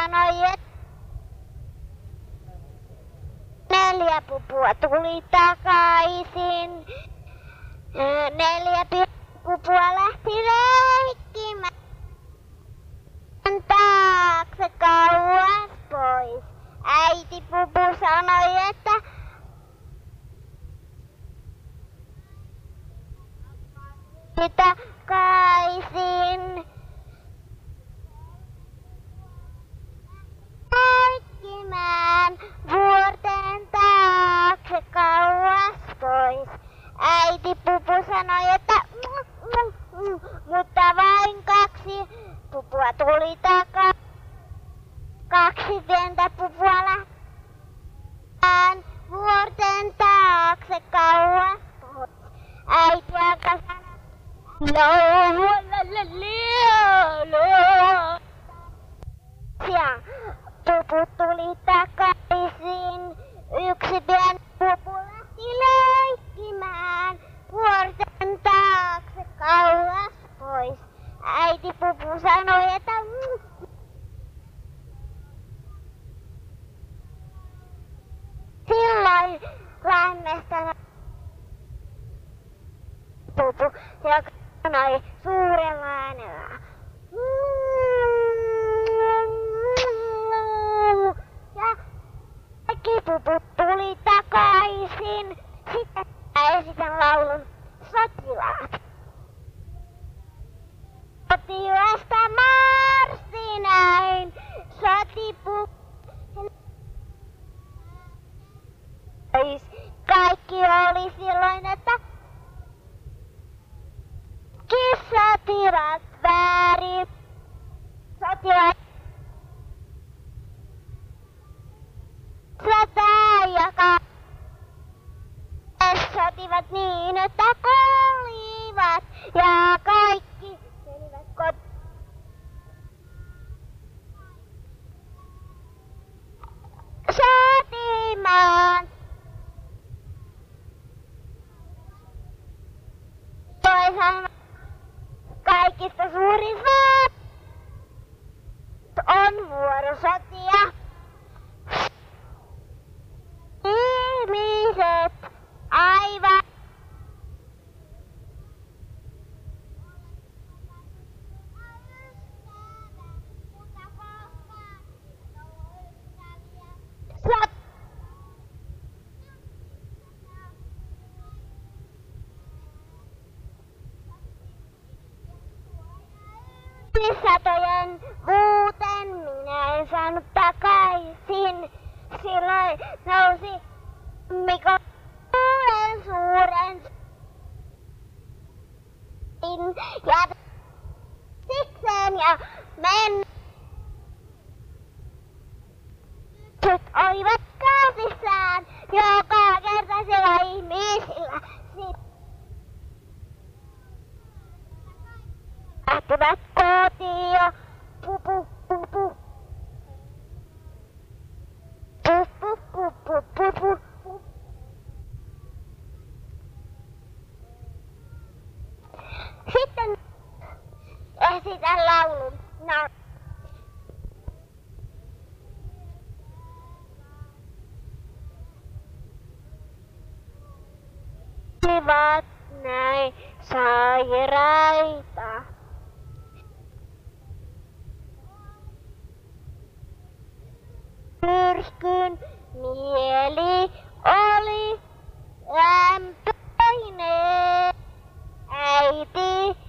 sanoi, että neljä pupua tuli takaisin. Neljä pupua lähti leikkimään tuli takaa. Kaksi pientä pupua lähtään vuorten taakse kauas pois. Äiti alkaa sanoa, no. Ja pupu tuli takaisin. Yksi pieni pupu lähti leikkimään vuorten taakse kauas pois. Äiti pupu sanoi, että silloin lämmestä pupu, joka sanoi suurella äänellä. Ja kaikki puput tuli takaisin. Sitten esitän laulun sotilaat. Sotilasta marssi näin, sotipu. Kaikki oli silloin, että sotilaat väärin. Sotilaat cuore satojen muuten minä en saanut takaisin. Silloin nousi Mikko suuren suuren ja sikseen ja men olivat käsissään joka kertaisella ihmisillä. Sitten lähtivät kotiin ja pupu, pupu. Pupu, pupu, pupu, pupu. Sitten esitän laulun. No. Olivat näin sairaita. Myrskyn mieli oli lämpöinen. Äiti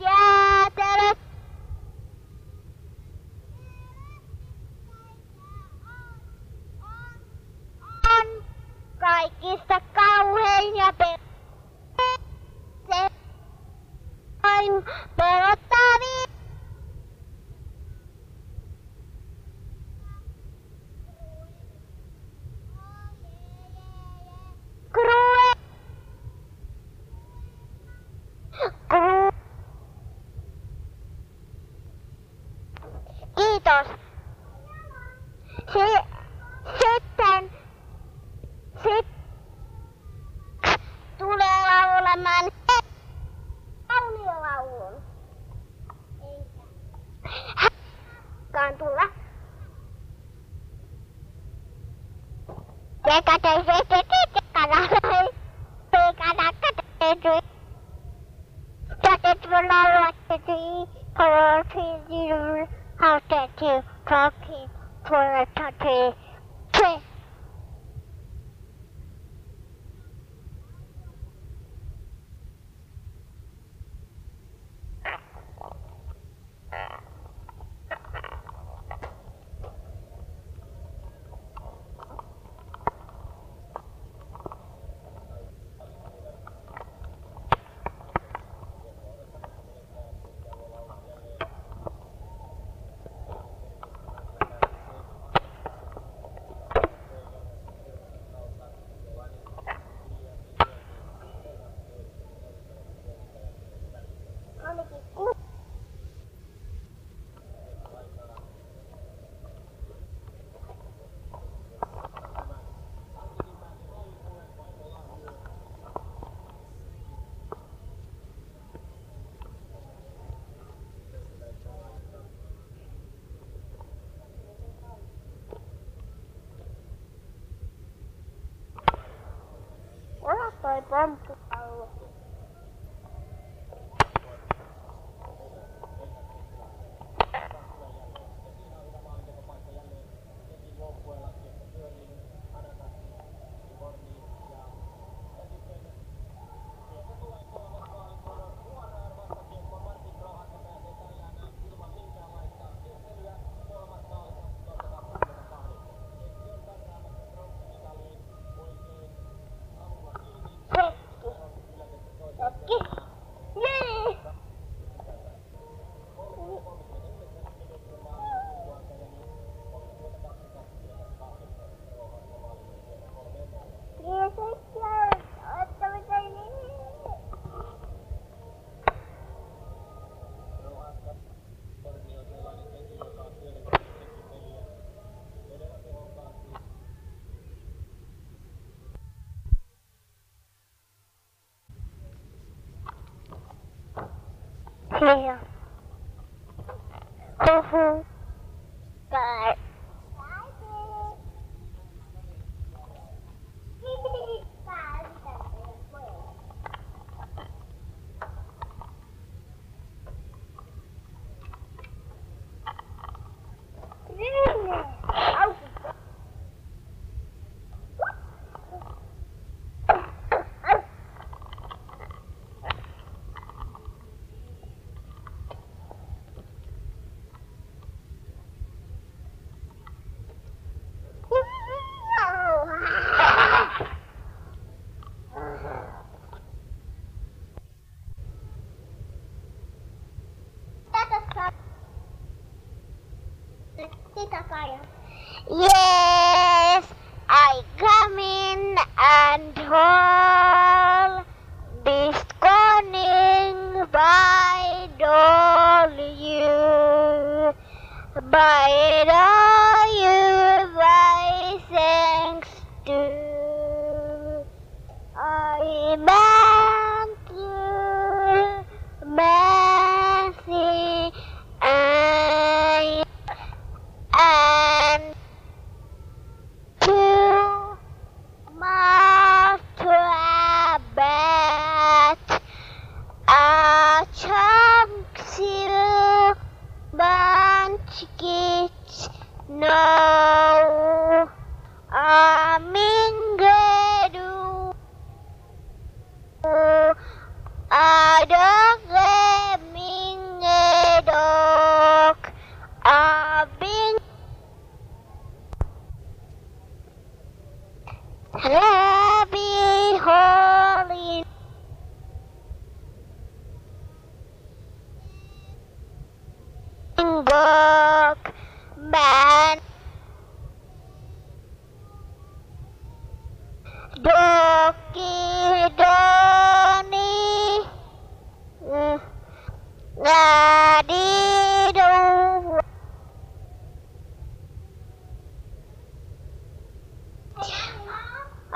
Yeah. Se, sitten, sit, tulee laulamaan kauniolaulun. Eikä. tulla. Teka te se te te te kana. Te kana kata te te. Tätä tulla luotteti. Kolorfin hautettu. Talking for my pumpkin. 没有。呵呵 Yes, I come in and all this corning by all you, by Hello?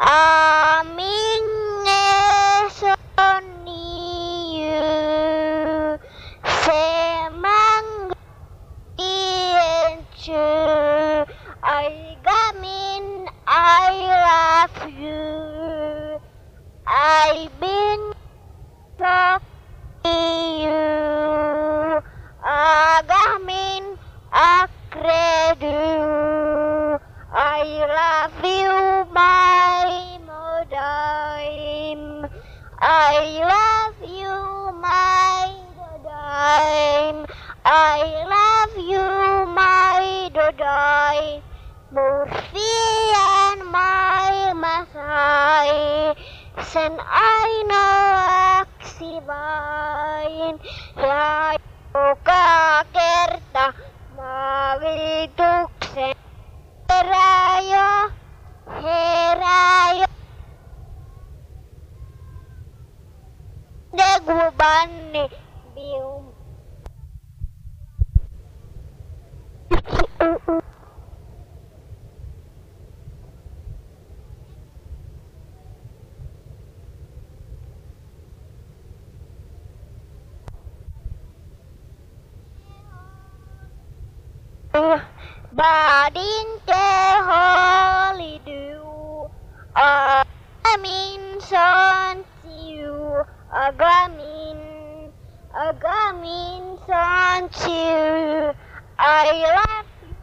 Ah! Sen aina vain. Ja joka kerta maavituksen herää jo, herää jo. Degubanni But in ke holy do I mean son you I mean I mean son you I love you.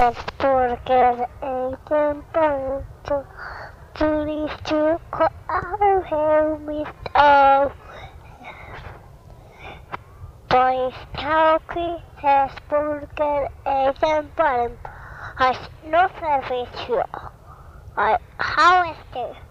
Es porque el tiempo to leave to help with out. Boyskowski has spoken Asian bottom has no service here. How is this?